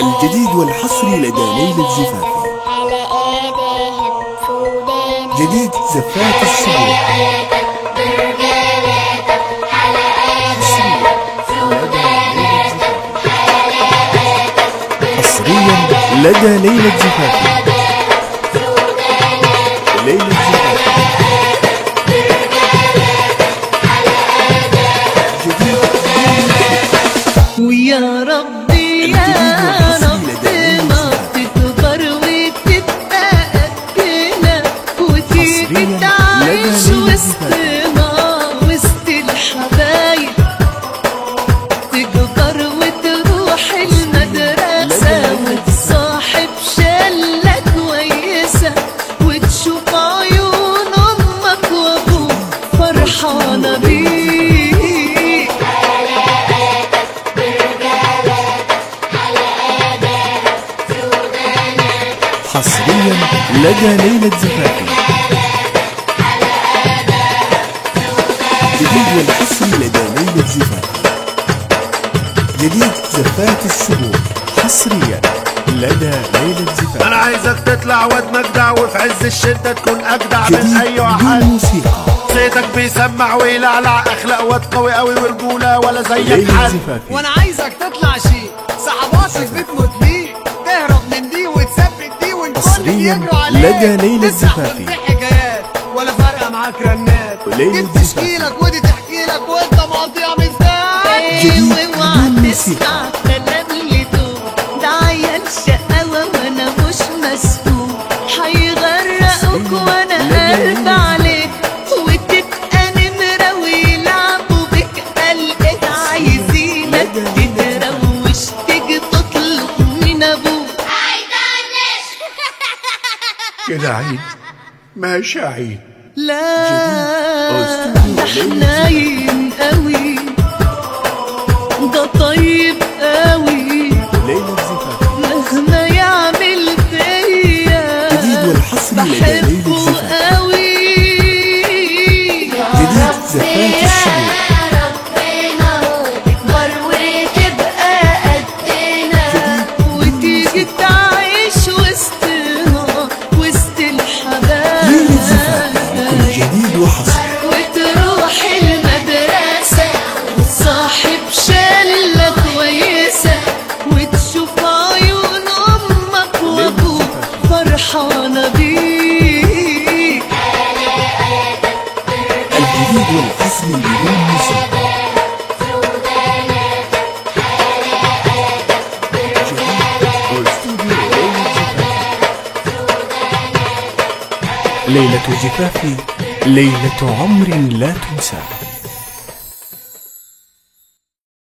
الجديد والحصري لدى ليلى الزفافي جديد زفات الصبور حصريا لدى ليلى الزفافي ليلى yeah. حصريا لدى ليلى الزفافي جديد والحصري لدى ليلى الزفافي جديد زفات الشهور حصريا لدى ليلى الزفافي أنا عايزك تطلع واد مجدع وفي عز الشدة تكون أجدع من أي واحد. موسيقى صيتك بيسمع ويلعلع أخلاق واد قوي قوي ورجولة ولا زيك حد وأنا عايزك تطلع شيء صحباتك بتموت ليه عليك. لدى ليلى الزفافي. ولا فارقه معاك رنات. وليلى. بتشكي لك ودي تحكي لك وانت مقضيها مزاج جديد. بدون موسيقى. شقاوة وأنا مش مسؤول هيغرقوك وأنا قلب كده عيد ماشي عيد لا ده حنين قوي ده طيب قوي مهما يعمل فيا جديد فرحانة بيك. الجديد والحصري بدون موسيقى ليلة زفافي ليلة عمر لا تنسى.